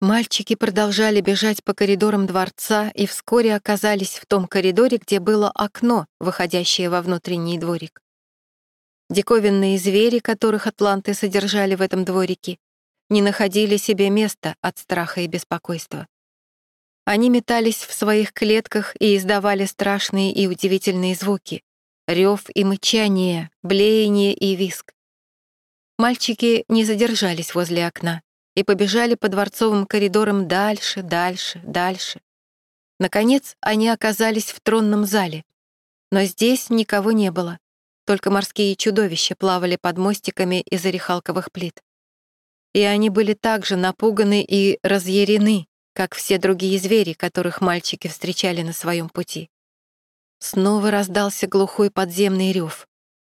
Мальчики продолжали бежать по коридорам дворца и вскоре оказались в том коридоре, где было окно, выходящее во внутренний дворик. Диковинные звери, которых атланты содержали в этом дворике, не находили себе места от страха и беспокойства. Они метались в своих клетках и издавали страшные и удивительные звуки — рев и мычание, блеяние и виск. Мальчики не задержались возле окна и побежали по дворцовым коридорам дальше, дальше, дальше. Наконец, они оказались в тронном зале. Но здесь никого не было, только морские чудовища плавали под мостиками из орехалковых плит. И они были также напуганы и разъярены, как все другие звери, которых мальчики встречали на своем пути. Снова раздался глухой подземный рев,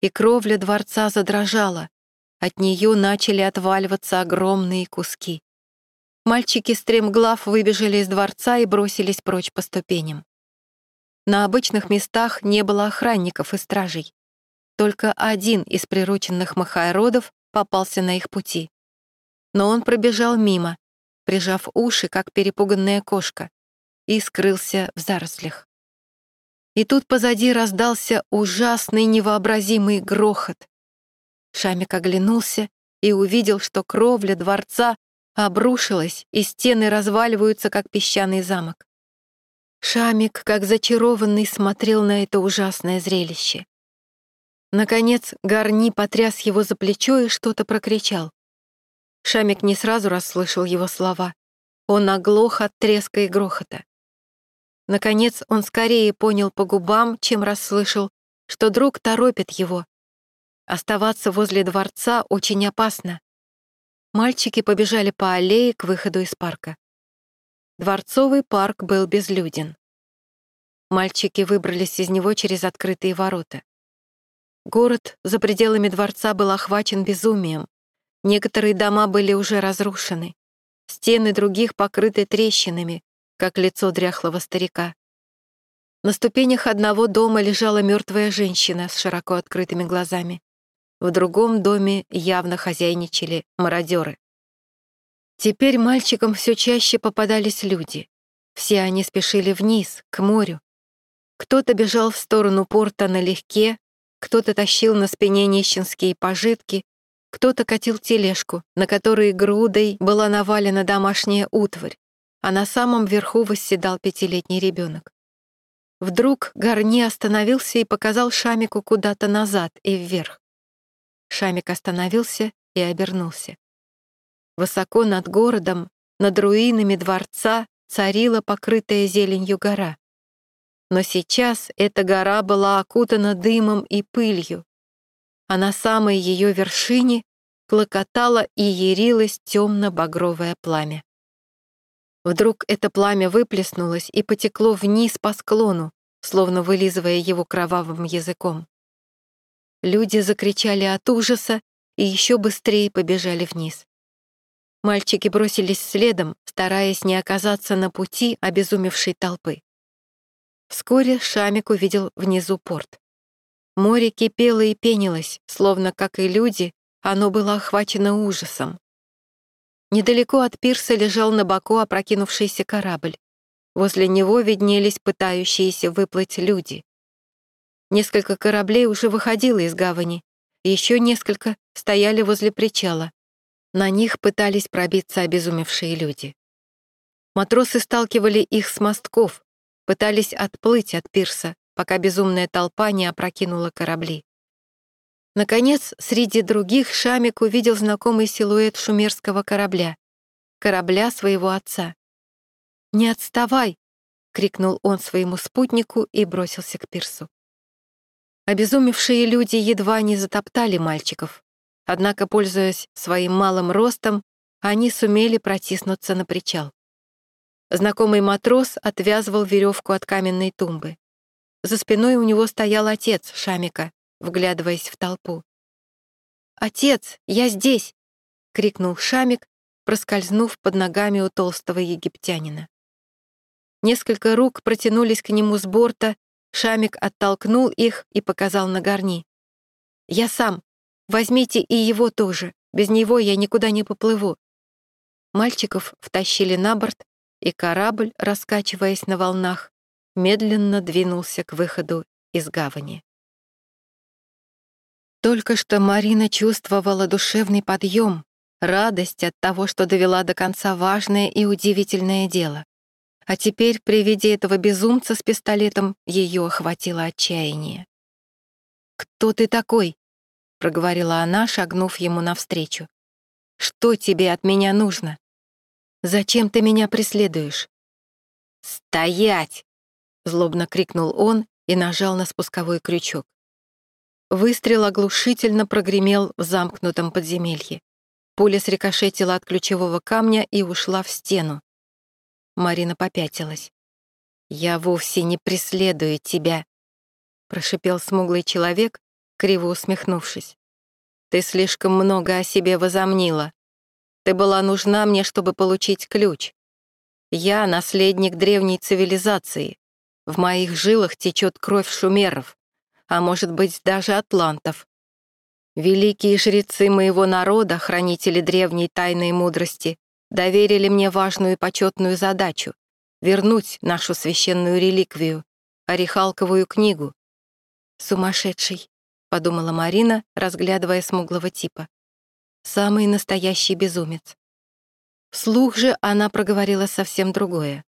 и кровля дворца задрожала, от нее начали отваливаться огромные куски. Мальчики стремглав выбежали из дворца и бросились прочь по ступеням. На обычных местах не было охранников и стражей. Только один из прирученных махайродов попался на их пути. Но он пробежал мимо, прижав уши, как перепуганная кошка, и скрылся в зарослях. И тут позади раздался ужасный невообразимый грохот. Шамик оглянулся и увидел, что кровля дворца обрушилась, и стены разваливаются, как песчаный замок. Шамик, как зачарованный, смотрел на это ужасное зрелище. Наконец Гарни потряс его за плечо и что-то прокричал. Шамик не сразу расслышал его слова. Он оглох от треска и грохота. Наконец он скорее понял по губам, чем расслышал, что друг торопит его, Оставаться возле дворца очень опасно. Мальчики побежали по аллее к выходу из парка. Дворцовый парк был безлюден. Мальчики выбрались из него через открытые ворота. Город за пределами дворца был охвачен безумием. Некоторые дома были уже разрушены. Стены других покрыты трещинами, как лицо дряхлого старика. На ступенях одного дома лежала мертвая женщина с широко открытыми глазами. В другом доме явно хозяйничали мародеры. Теперь мальчикам все чаще попадались люди. Все они спешили вниз, к морю. Кто-то бежал в сторону порта налегке, кто-то тащил на спине нищенские пожитки, кто-то катил тележку, на которой грудой была навалена домашняя утварь, а на самом верху восседал пятилетний ребенок. Вдруг Гарни остановился и показал Шамику куда-то назад и вверх. Шамик остановился и обернулся. Высоко над городом, над руинами дворца, царила покрытая зеленью гора. Но сейчас эта гора была окутана дымом и пылью, а на самой ее вершине клокотало и ярилось темно-багровое пламя. Вдруг это пламя выплеснулось и потекло вниз по склону, словно вылизывая его кровавым языком. Люди закричали от ужаса и еще быстрее побежали вниз. Мальчики бросились следом, стараясь не оказаться на пути обезумевшей толпы. Вскоре Шамик увидел внизу порт. Море кипело и пенилось, словно, как и люди, оно было охвачено ужасом. Недалеко от пирса лежал на боку опрокинувшийся корабль. Возле него виднелись пытающиеся выплыть люди. Несколько кораблей уже выходило из гавани, еще несколько стояли возле причала. На них пытались пробиться обезумевшие люди. Матросы сталкивали их с мостков, пытались отплыть от пирса, пока безумная толпа не опрокинула корабли. Наконец, среди других Шамик увидел знакомый силуэт шумерского корабля, корабля своего отца. «Не отставай!» — крикнул он своему спутнику и бросился к пирсу. Обезумевшие люди едва не затоптали мальчиков, однако, пользуясь своим малым ростом, они сумели протиснуться на причал. Знакомый матрос отвязывал веревку от каменной тумбы. За спиной у него стоял отец Шамика, вглядываясь в толпу. «Отец, я здесь!» — крикнул Шамик, проскользнув под ногами у толстого египтянина. Несколько рук протянулись к нему с борта Шамик оттолкнул их и показал на горни. «Я сам. Возьмите и его тоже. Без него я никуда не поплыву». Мальчиков втащили на борт, и корабль, раскачиваясь на волнах, медленно двинулся к выходу из гавани. Только что Марина чувствовала душевный подъем, радость от того, что довела до конца важное и удивительное дело. А теперь при виде этого безумца с пистолетом ее охватило отчаяние. «Кто ты такой?» — проговорила она, шагнув ему навстречу. «Что тебе от меня нужно? Зачем ты меня преследуешь?» «Стоять!» — злобно крикнул он и нажал на спусковой крючок. Выстрел оглушительно прогремел в замкнутом подземелье. Пуля срикошетила от ключевого камня и ушла в стену. Марина попятилась. «Я вовсе не преследую тебя», — прошипел смуглый человек, криво усмехнувшись. «Ты слишком много о себе возомнила. Ты была нужна мне, чтобы получить ключ. Я — наследник древней цивилизации. В моих жилах течет кровь шумеров, а может быть, даже атлантов. Великие жрецы моего народа, хранители древней тайной мудрости, доверили мне важную и почетную задачу — вернуть нашу священную реликвию, Орехалковую книгу. «Сумасшедший», — подумала Марина, разглядывая смуглого типа. «Самый настоящий безумец». Вслух же она проговорила совсем другое.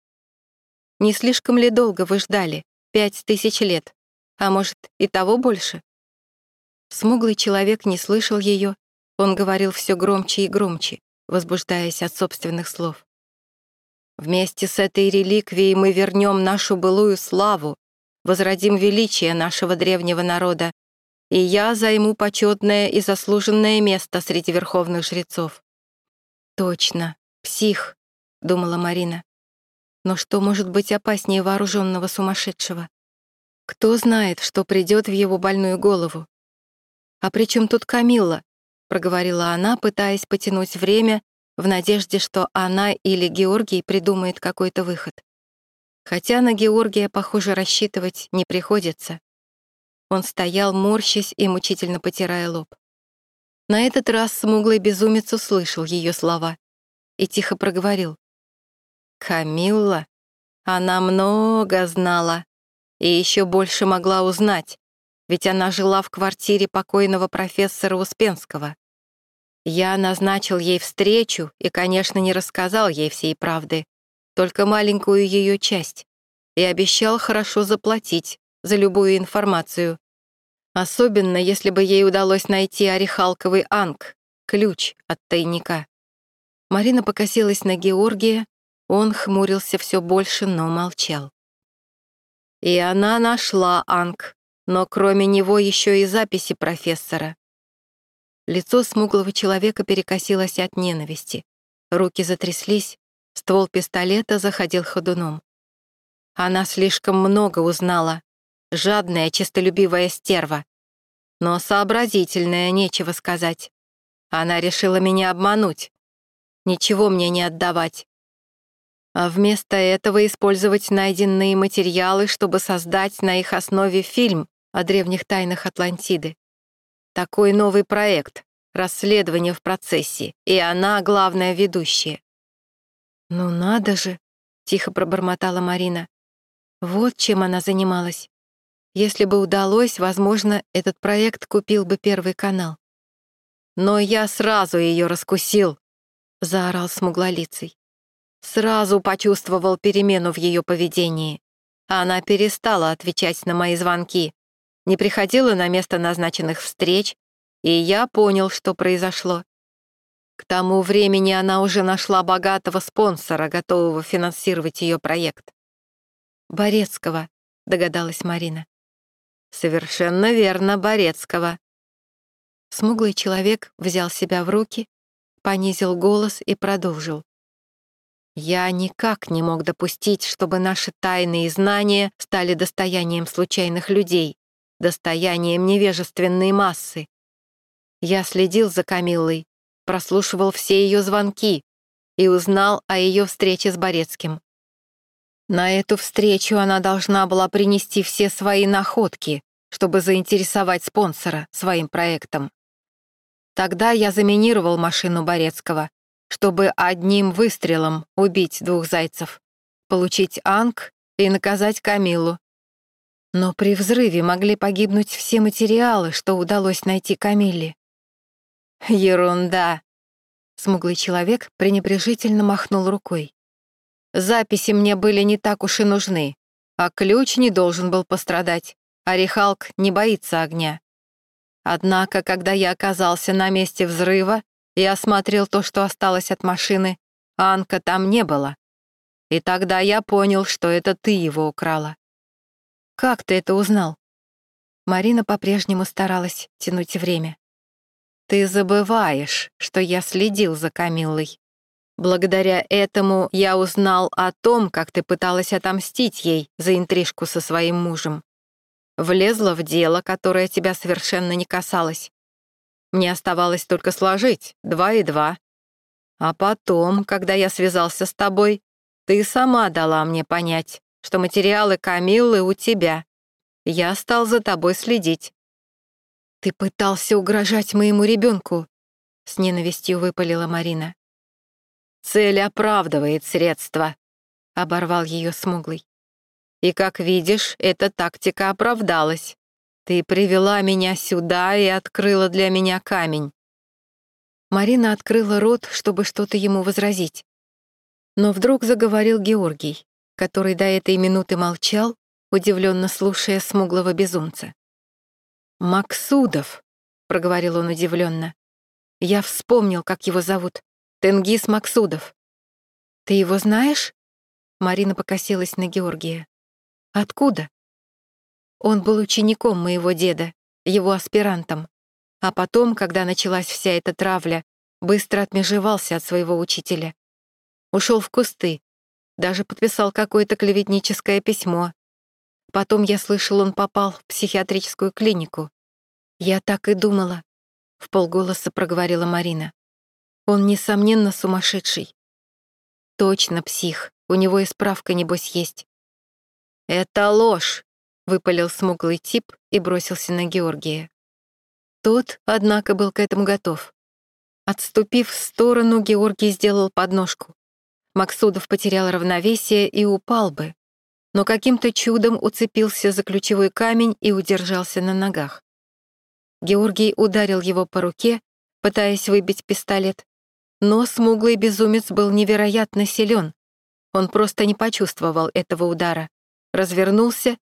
«Не слишком ли долго вы ждали? Пять тысяч лет? А может, и того больше?» Смуглый человек не слышал ее, он говорил все громче и громче возбуждаясь от собственных слов. «Вместе с этой реликвией мы вернем нашу былую славу, возродим величие нашего древнего народа, и я займу почетное и заслуженное место среди верховных жрецов». «Точно, псих», — думала Марина. «Но что может быть опаснее вооруженного сумасшедшего? Кто знает, что придет в его больную голову? А при чем тут Камилла, проговорила она, пытаясь потянуть время в надежде, что она или Георгий придумает какой-то выход. Хотя на Георгия, похоже, рассчитывать не приходится. Он стоял, морщась и мучительно потирая лоб. На этот раз смуглый безумец услышал ее слова и тихо проговорил. «Камилла, она много знала и еще больше могла узнать, ведь она жила в квартире покойного профессора Успенского. Я назначил ей встречу и, конечно, не рассказал ей всей правды, только маленькую ее часть, и обещал хорошо заплатить за любую информацию. Особенно, если бы ей удалось найти орехалковый анг, ключ от тайника. Марина покосилась на Георгия, он хмурился все больше, но молчал. И она нашла анг, но кроме него еще и записи профессора. Лицо смуглого человека перекосилось от ненависти. Руки затряслись, ствол пистолета заходил ходуном. Она слишком много узнала. Жадная, честолюбивая стерва. Но сообразительная, нечего сказать. Она решила меня обмануть. Ничего мне не отдавать. А вместо этого использовать найденные материалы, чтобы создать на их основе фильм о древних тайнах Атлантиды. Такой новый проект, расследование в процессе, и она главная ведущая. «Ну надо же!» — тихо пробормотала Марина. Вот чем она занималась. Если бы удалось, возможно, этот проект купил бы Первый канал. «Но я сразу ее раскусил», — заорал смуглолицый. Сразу почувствовал перемену в ее поведении. Она перестала отвечать на мои звонки, не приходила на место назначенных встреч, и я понял, что произошло. К тому времени она уже нашла богатого спонсора, готового финансировать ее проект. «Борецкого», — догадалась Марина. «Совершенно верно, Борецкого». Смуглый человек взял себя в руки, понизил голос и продолжил. «Я никак не мог допустить, чтобы наши тайные знания стали достоянием случайных людей достоянием невежественной массы. Я следил за Камиллой, прослушивал все ее звонки и узнал о ее встрече с Борецким. На эту встречу она должна была принести все свои находки, чтобы заинтересовать спонсора своим проектом. Тогда я заминировал машину Борецкого, чтобы одним выстрелом убить двух зайцев, получить Анг и наказать Камилу. Но при взрыве могли погибнуть все материалы, что удалось найти Камилле. Ерунда. Смуглый человек пренебрежительно махнул рукой. Записи мне были не так уж и нужны, а ключ не должен был пострадать. Орехалк не боится огня. Однако, когда я оказался на месте взрыва и осмотрел то, что осталось от машины, Анка там не было. И тогда я понял, что это ты его украла. Как ты это узнал? Марина по-прежнему старалась тянуть время. Ты забываешь, что я следил за Камиллой. Благодаря этому я узнал о том, как ты пыталась отомстить ей за интрижку со своим мужем. Влезла в дело, которое тебя совершенно не касалось. Мне оставалось только сложить два и два. А потом, когда я связался с тобой, ты сама дала мне понять, что материалы Камиллы у тебя. Я стал за тобой следить. Ты пытался угрожать моему ребенку, с ненавистью выпалила Марина. Цель оправдывает средства, оборвал ее смуглый. И, как видишь, эта тактика оправдалась. Ты привела меня сюда и открыла для меня камень. Марина открыла рот, чтобы что-то ему возразить. Но вдруг заговорил Георгий, который до этой минуты молчал, удивленно слушая смуглого безумца. «Максудов», — проговорил он удивленно. «Я вспомнил, как его зовут. Тенгиз Максудов. Ты его знаешь? Марина покосилась на Георгия. Откуда? Он был учеником моего деда, его аспирантом. А потом, когда началась вся эта травля, быстро отмежевался от своего учителя. Ушел в кусты, даже подписал какое-то клеветническое письмо. Потом я слышал, он попал в психиатрическую клинику. Я так и думала, — в полголоса проговорила Марина. Он, несомненно, сумасшедший. Точно псих, у него и справка, небось, есть. «Это ложь», — выпалил смуглый тип и бросился на Георгия. Тот, однако, был к этому готов. Отступив в сторону, Георгий сделал подножку. Максудов потерял равновесие и упал бы, но каким-то чудом уцепился за ключевой камень и удержался на ногах. Георгий ударил его по руке, пытаясь выбить пистолет, но смуглый безумец был невероятно силен. Он просто не почувствовал этого удара, развернулся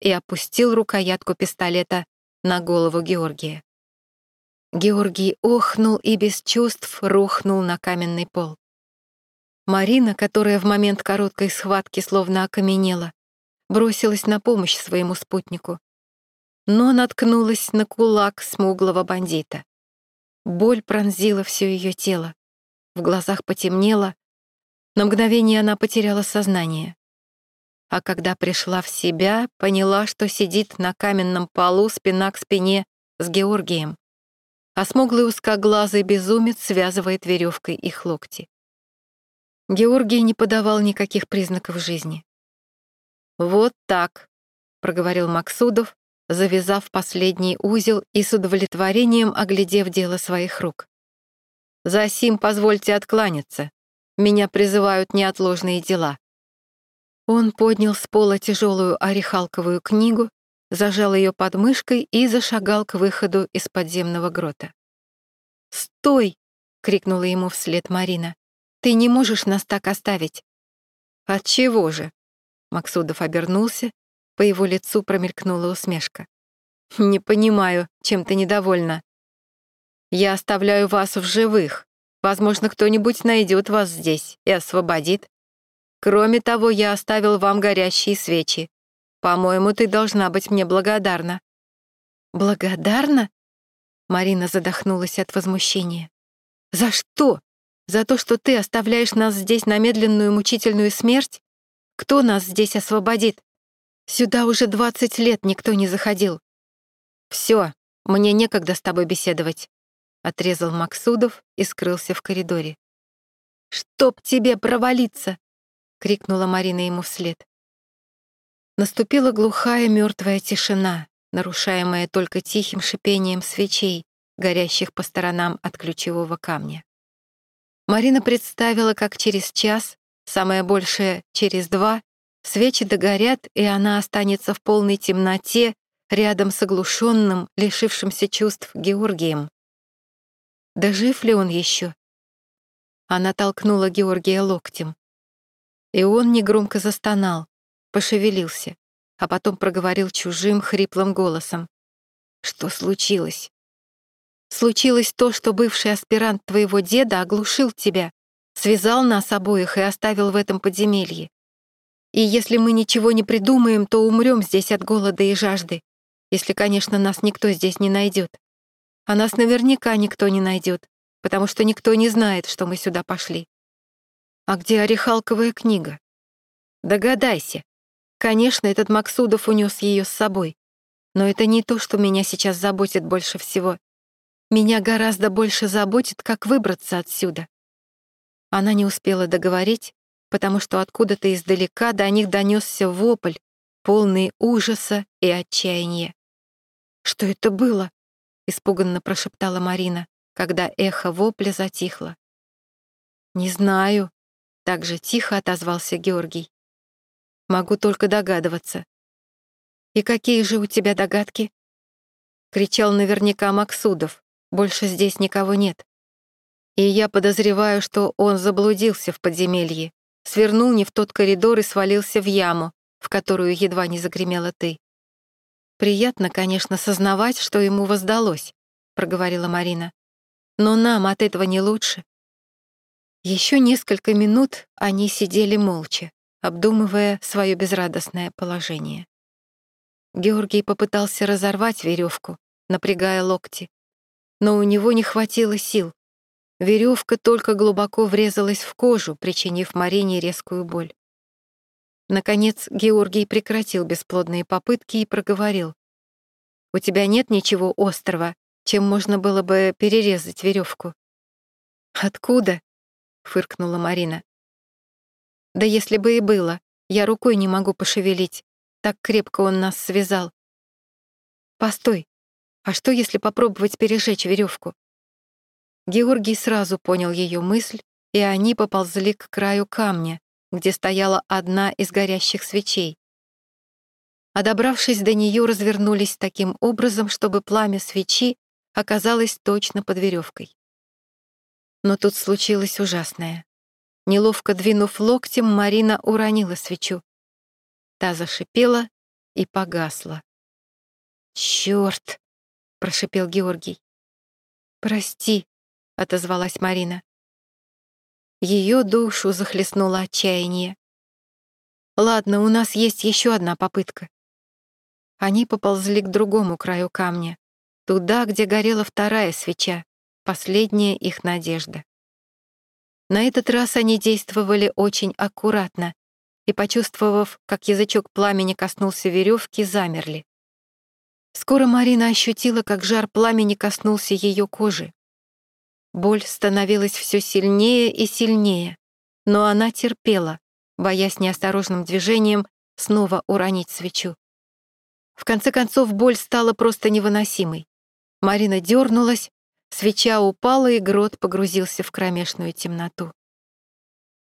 и опустил рукоятку пистолета на голову Георгия. Георгий охнул и без чувств рухнул на каменный пол. Марина, которая в момент короткой схватки словно окаменела, бросилась на помощь своему спутнику, но наткнулась на кулак смуглого бандита. Боль пронзила все ее тело. В глазах потемнело. На мгновение она потеряла сознание. А когда пришла в себя, поняла, что сидит на каменном полу спина к спине с Георгием, а смуглый узкоглазый безумец связывает веревкой их локти. Георгий не подавал никаких признаков жизни. «Вот так», — проговорил Максудов, завязав последний узел и с удовлетворением оглядев дело своих рук. За сим позвольте откланяться. Меня призывают неотложные дела». Он поднял с пола тяжелую орехалковую книгу, зажал ее под мышкой и зашагал к выходу из подземного грота. «Стой!» — крикнула ему вслед Марина. «Ты не можешь нас так оставить». «Отчего же?» Максудов обернулся, по его лицу промелькнула усмешка. «Не понимаю, чем ты недовольна. Я оставляю вас в живых. Возможно, кто-нибудь найдет вас здесь и освободит. Кроме того, я оставил вам горящие свечи. По-моему, ты должна быть мне благодарна». «Благодарна?» Марина задохнулась от возмущения. «За что? За то, что ты оставляешь нас здесь на медленную мучительную смерть? Кто нас здесь освободит? Сюда уже двадцать лет никто не заходил. Все, мне некогда с тобой беседовать отрезал Максудов и скрылся в коридоре. «Чтоб тебе провалиться!» — крикнула Марина ему вслед. Наступила глухая мертвая тишина, нарушаемая только тихим шипением свечей, горящих по сторонам от ключевого камня. Марина представила, как через час, самое большее через два, свечи догорят, и она останется в полной темноте рядом с оглушенным, лишившимся чувств Георгием. Да жив ли он еще? Она толкнула Георгия локтем. И он негромко застонал, пошевелился, а потом проговорил чужим хриплым голосом. «Что случилось?» «Случилось то, что бывший аспирант твоего деда оглушил тебя, связал нас обоих и оставил в этом подземелье. И если мы ничего не придумаем, то умрем здесь от голода и жажды, если, конечно, нас никто здесь не найдет. А нас наверняка никто не найдет, потому что никто не знает, что мы сюда пошли. А где орехалковая книга? Догадайся. Конечно, этот Максудов унес ее с собой. Но это не то, что меня сейчас заботит больше всего. Меня гораздо больше заботит, как выбраться отсюда. Она не успела договорить, потому что откуда-то издалека до них донесся вопль, полный ужаса и отчаяния. «Что это было?» — испуганно прошептала Марина, когда эхо вопля затихло. «Не знаю», — так же тихо отозвался Георгий. «Могу только догадываться». «И какие же у тебя догадки?» Кричал наверняка Максудов. «Больше здесь никого нет». И я подозреваю, что он заблудился в подземелье, свернул не в тот коридор и свалился в яму, в которую едва не загремела ты. «Приятно, конечно, сознавать, что ему воздалось», — проговорила Марина. «Но нам от этого не лучше». Еще несколько минут они сидели молча, обдумывая свое безрадостное положение. Георгий попытался разорвать веревку, напрягая локти, но у него не хватило сил. Веревка только глубоко врезалась в кожу, причинив Марине резкую боль. Наконец Георгий прекратил бесплодные попытки и проговорил. «У тебя нет ничего острого, чем можно было бы перерезать веревку?» «Откуда?» — фыркнула Марина. «Да если бы и было, я рукой не могу пошевелить, так крепко он нас связал». «Постой, а что, если попробовать пережечь веревку? Георгий сразу понял ее мысль, и они поползли к краю камня, где стояла одна из горящих свечей. А добравшись до нее, развернулись таким образом, чтобы пламя свечи оказалось точно под веревкой. Но тут случилось ужасное. Неловко двинув локтем, Марина уронила свечу. Та зашипела и погасла. «Чёрт!» — прошипел Георгий. «Прости», — отозвалась Марина. Ее душу захлестнуло отчаяние. «Ладно, у нас есть еще одна попытка». Они поползли к другому краю камня, туда, где горела вторая свеча, последняя их надежда. На этот раз они действовали очень аккуратно и, почувствовав, как язычок пламени коснулся веревки, замерли. Скоро Марина ощутила, как жар пламени коснулся ее кожи. Боль становилась все сильнее и сильнее, но она терпела, боясь неосторожным движением снова уронить свечу. В конце концов, боль стала просто невыносимой. Марина дернулась, свеча упала, и грот погрузился в кромешную темноту.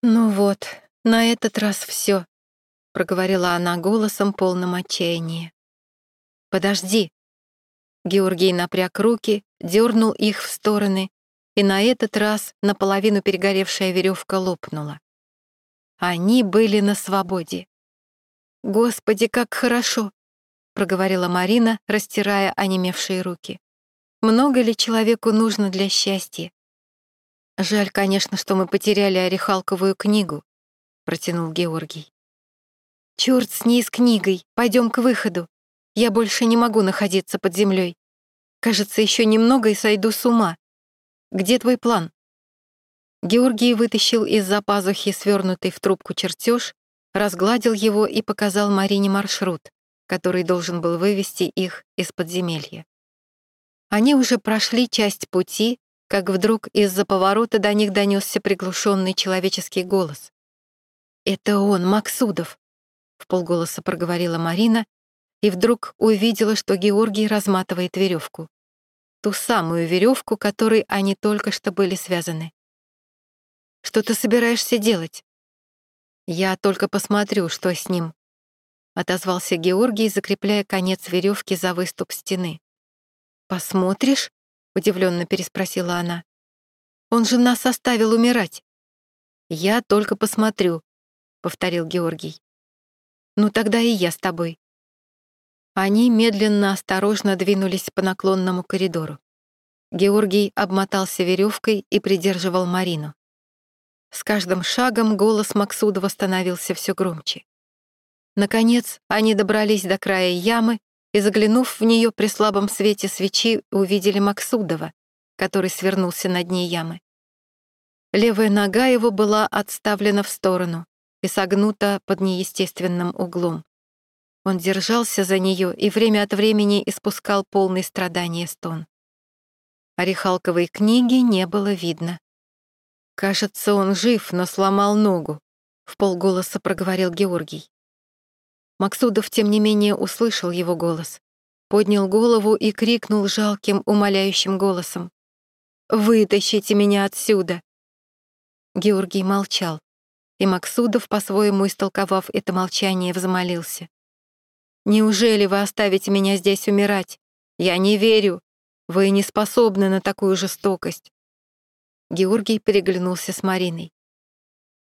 «Ну вот, на этот раз все, проговорила она голосом, полным отчаяния. «Подожди». Георгий напряг руки, дернул их в стороны, и на этот раз наполовину перегоревшая веревка лопнула. Они были на свободе. «Господи, как хорошо!» — проговорила Марина, растирая онемевшие руки. «Много ли человеку нужно для счастья?» «Жаль, конечно, что мы потеряли орехалковую книгу», — протянул Георгий. «Чёрт с ней с книгой, пойдем к выходу. Я больше не могу находиться под землей. Кажется, еще немного и сойду с ума. Где твой план?» Георгий вытащил из-за пазухи свернутый в трубку чертеж, разгладил его и показал Марине маршрут, который должен был вывести их из подземелья. Они уже прошли часть пути, как вдруг из-за поворота до них донесся приглушенный человеческий голос. «Это он, Максудов!» — в полголоса проговорила Марина и вдруг увидела, что Георгий разматывает веревку ту самую веревку, которой они только что были связаны. Что ты собираешься делать?» «Я только посмотрю, что с ним», — отозвался Георгий, закрепляя конец веревки за выступ стены. «Посмотришь?» — удивленно переспросила она. «Он же нас оставил умирать». «Я только посмотрю», — повторил Георгий. «Ну тогда и я с тобой». Они медленно, осторожно двинулись по наклонному коридору. Георгий обмотался веревкой и придерживал Марину. С каждым шагом голос Максудова становился все громче. Наконец, они добрались до края ямы и, заглянув в нее при слабом свете свечи, увидели Максудова, который свернулся на дне ямы. Левая нога его была отставлена в сторону и согнута под неестественным углом. Он держался за нее и время от времени испускал полный страдания стон. Орехалковой книги не было видно. «Кажется, он жив, но сломал ногу», — в полголоса проговорил Георгий. Максудов, тем не менее, услышал его голос, поднял голову и крикнул жалким, умоляющим голосом. «Вытащите меня отсюда!» Георгий молчал, и Максудов, по-своему истолковав это молчание, взмолился. «Неужели вы оставите меня здесь умирать? Я не верю. Вы не способны на такую жестокость. Георгий переглянулся с Мариной.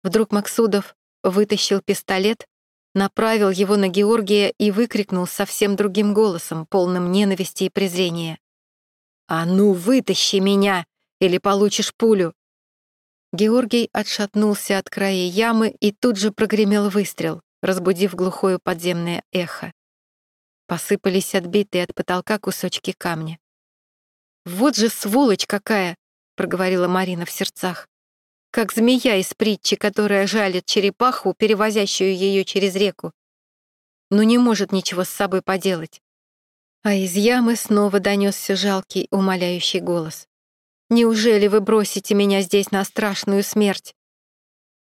Вдруг Максудов вытащил пистолет, направил его на Георгия и выкрикнул совсем другим голосом, полным ненависти и презрения. «А ну, вытащи меня, или получишь пулю!» Георгий отшатнулся от края ямы и тут же прогремел выстрел, разбудив глухое подземное эхо. Посыпались отбитые от потолка кусочки камня. «Вот же сволочь какая!» — проговорила Марина в сердцах. «Как змея из притчи, которая жалит черепаху, перевозящую ее через реку. Но не может ничего с собой поделать». А из ямы снова донесся жалкий, умоляющий голос. «Неужели вы бросите меня здесь на страшную смерть?»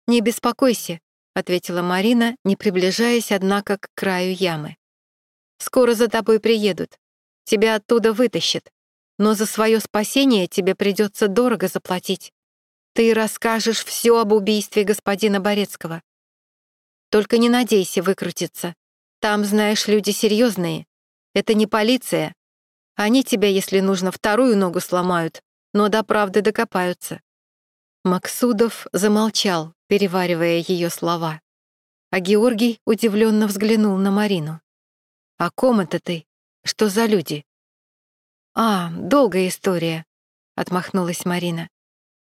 «Не беспокойся», — ответила Марина, не приближаясь, однако, к краю ямы. «Скоро за тобой приедут. Тебя оттуда вытащат но за свое спасение тебе придется дорого заплатить. Ты расскажешь все об убийстве господина Борецкого. Только не надейся выкрутиться. Там, знаешь, люди серьезные. Это не полиция. Они тебя, если нужно, вторую ногу сломают, но до правды докопаются». Максудов замолчал, переваривая ее слова. А Георгий удивленно взглянул на Марину. «О ком это ты? Что за люди?» «А, долгая история», — отмахнулась Марина.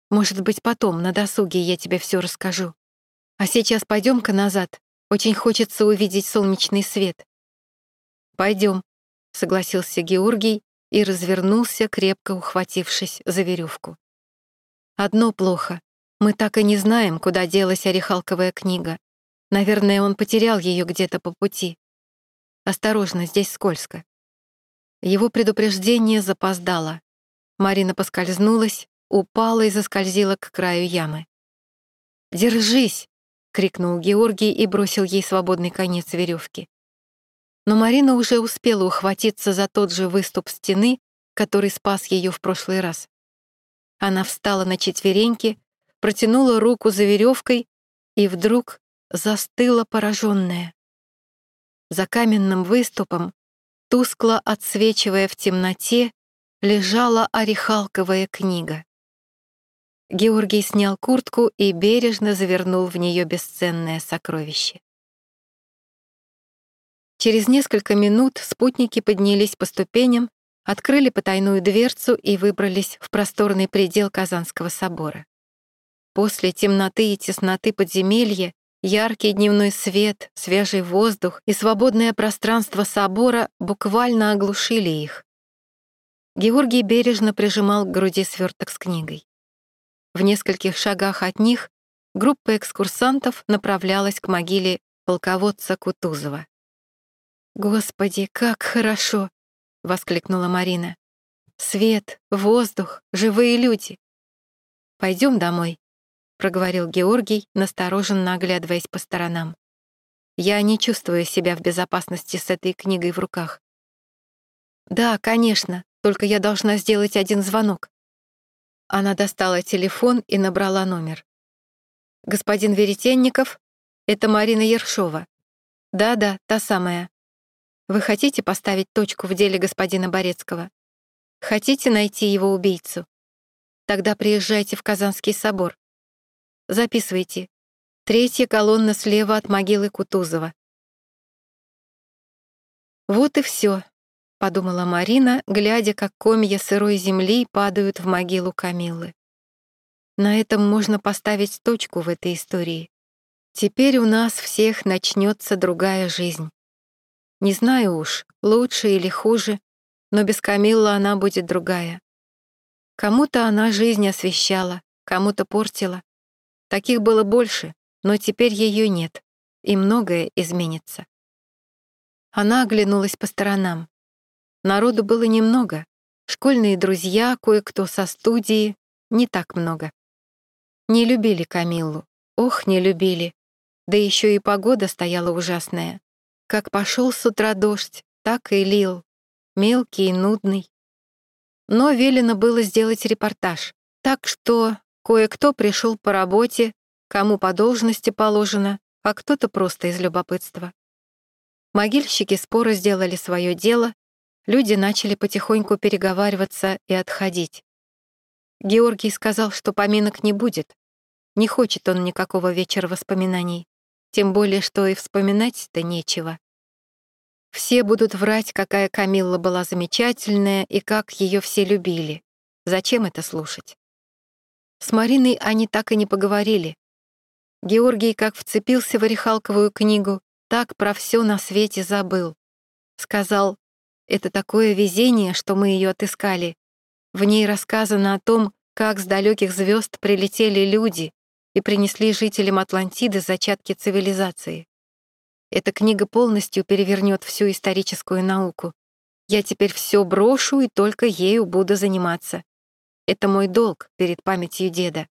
«Может быть, потом, на досуге, я тебе все расскажу. А сейчас пойдем-ка назад. Очень хочется увидеть солнечный свет». Пойдем, согласился Георгий и развернулся, крепко ухватившись за веревку. «Одно плохо. Мы так и не знаем, куда делась орехалковая книга. Наверное, он потерял ее где-то по пути. Осторожно, здесь скользко». Его предупреждение запоздало. Марина поскользнулась, упала и заскользила к краю ямы. «Держись!» — крикнул Георгий и бросил ей свободный конец веревки. Но Марина уже успела ухватиться за тот же выступ стены, который спас ее в прошлый раз. Она встала на четвереньки, протянула руку за веревкой и вдруг застыла пораженная. За каменным выступом Тускло отсвечивая в темноте, лежала орехалковая книга. Георгий снял куртку и бережно завернул в нее бесценное сокровище. Через несколько минут спутники поднялись по ступеням, открыли потайную дверцу и выбрались в просторный предел Казанского собора. После темноты и тесноты подземелья Яркий дневной свет, свежий воздух и свободное пространство собора буквально оглушили их. Георгий бережно прижимал к груди сверток с книгой. В нескольких шагах от них группа экскурсантов направлялась к могиле полководца Кутузова. «Господи, как хорошо!» — воскликнула Марина. «Свет, воздух, живые люди. Пойдем домой», проговорил Георгий, настороженно оглядываясь по сторонам. «Я не чувствую себя в безопасности с этой книгой в руках». «Да, конечно, только я должна сделать один звонок». Она достала телефон и набрала номер. Господин Веретенников — это Марина Ершова. Да-да, та самая. Вы хотите поставить точку в деле господина Борецкого? Хотите найти его убийцу? Тогда приезжайте в Казанский собор. Записывайте. Третья колонна слева от могилы Кутузова. Вот и все, подумала Марина, глядя, как комья сырой земли падают в могилу Камиллы. На этом можно поставить точку в этой истории. Теперь у нас всех начнется другая жизнь. Не знаю уж, лучше или хуже, но без Камиллы она будет другая. Кому-то она жизнь освещала, кому-то портила. Таких было больше, но теперь ее нет, и многое изменится. Она оглянулась по сторонам. Народу было немного. Школьные друзья, кое-кто со студии, не так много. Не любили Камиллу. Ох, не любили. Да еще и погода стояла ужасная. Как пошел с утра дождь, так и лил. Мелкий и нудный. Но велено было сделать репортаж. Так что кое-кто пришел по работе, кому по должности положено, а кто-то просто из любопытства. Могильщики споро сделали свое дело, люди начали потихоньку переговариваться и отходить. Георгий сказал, что поминок не будет. Не хочет он никакого вечера воспоминаний, тем более, что и вспоминать-то нечего. Все будут врать, какая Камилла была замечательная и как ее все любили. Зачем это слушать? С Мариной они так и не поговорили. Георгий как вцепился в орехалковую книгу, так про все на свете забыл. Сказал, это такое везение, что мы ее отыскали. В ней рассказано о том, как с далеких звезд прилетели люди и принесли жителям Атлантиды зачатки цивилизации. Эта книга полностью перевернет всю историческую науку. Я теперь все брошу и только ею буду заниматься. Это мой долг перед памятью деда.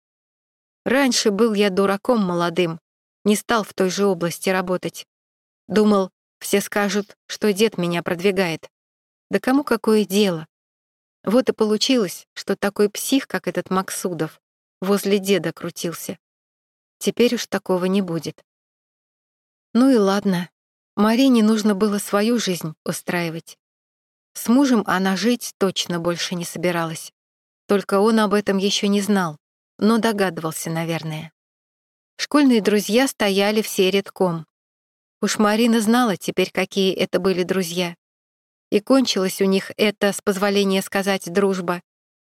Раньше был я дураком молодым, не стал в той же области работать. Думал, все скажут, что дед меня продвигает. Да кому какое дело? Вот и получилось, что такой псих, как этот Максудов, возле деда крутился. Теперь уж такого не будет. Ну и ладно. Марине нужно было свою жизнь устраивать. С мужем она жить точно больше не собиралась. Только он об этом еще не знал, но догадывался, наверное. Школьные друзья стояли все редком. Уж Марина знала теперь, какие это были друзья. И кончилась у них это, с позволения сказать, дружба.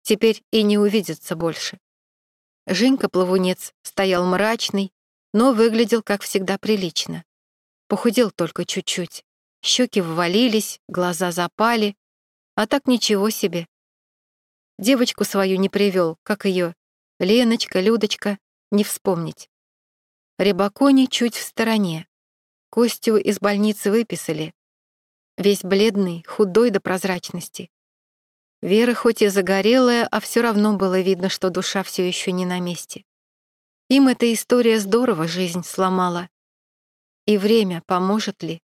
Теперь и не увидятся больше. Женька-плавунец стоял мрачный, но выглядел, как всегда, прилично. Похудел только чуть-чуть. Щеки ввалились, глаза запали. А так ничего себе. Девочку свою не привел, как ее. Леночка, Людочка, не вспомнить. Рябакони чуть в стороне. Костю из больницы выписали. Весь бледный, худой до прозрачности. Вера хоть и загорелая, а все равно было видно, что душа все еще не на месте. Им эта история здорово жизнь сломала. И время поможет ли?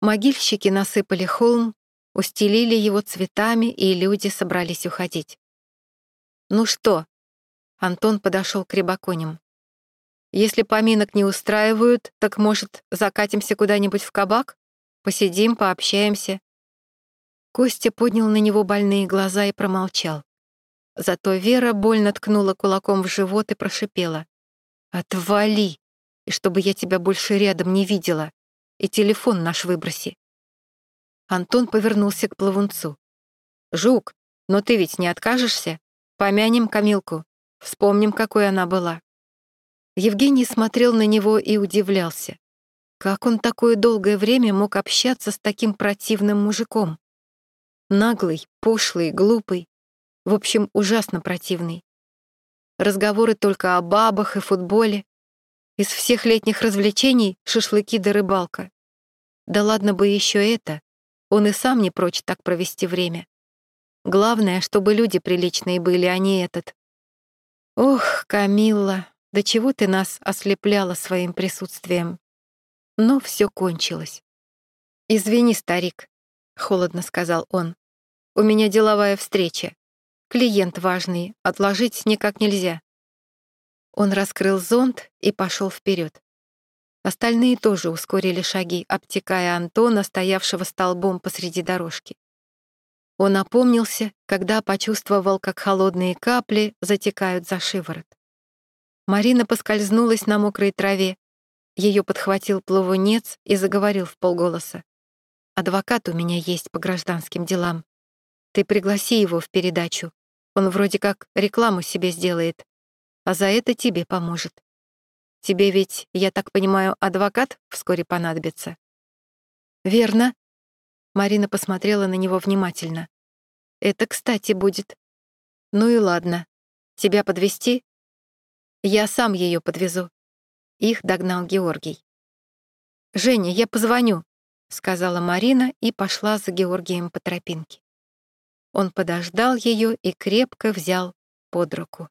Могильщики насыпали холм, устелили его цветами, и люди собрались уходить. «Ну что?» — Антон подошел к рябаконям. «Если поминок не устраивают, так, может, закатимся куда-нибудь в кабак? Посидим, пообщаемся?» Костя поднял на него больные глаза и промолчал. Зато Вера больно ткнула кулаком в живот и прошипела. «Отвали!» и чтобы я тебя больше рядом не видела, и телефон наш выброси». Антон повернулся к плавунцу. «Жук, но ты ведь не откажешься? Помянем Камилку, вспомним, какой она была». Евгений смотрел на него и удивлялся. Как он такое долгое время мог общаться с таким противным мужиком? Наглый, пошлый, глупый. В общем, ужасно противный. Разговоры только о бабах и футболе, из всех летних развлечений — шашлыки да рыбалка. Да ладно бы еще это. Он и сам не прочь так провести время. Главное, чтобы люди приличные были, а не этот. Ох, Камилла, до чего ты нас ослепляла своим присутствием. Но все кончилось. «Извини, старик», — холодно сказал он. «У меня деловая встреча. Клиент важный, отложить никак нельзя». Он раскрыл зонт и пошел вперед. Остальные тоже ускорили шаги, обтекая Антона, стоявшего столбом посреди дорожки. Он опомнился, когда почувствовал, как холодные капли затекают за шиворот. Марина поскользнулась на мокрой траве. Ее подхватил плавунец и заговорил в полголоса. «Адвокат у меня есть по гражданским делам. Ты пригласи его в передачу. Он вроде как рекламу себе сделает, а за это тебе поможет. Тебе ведь, я так понимаю, адвокат вскоре понадобится?» «Верно». Марина посмотрела на него внимательно. «Это, кстати, будет. Ну и ладно. Тебя подвести? Я сам ее подвезу». Их догнал Георгий. «Женя, я позвоню», — сказала Марина и пошла за Георгием по тропинке. Он подождал ее и крепко взял под руку.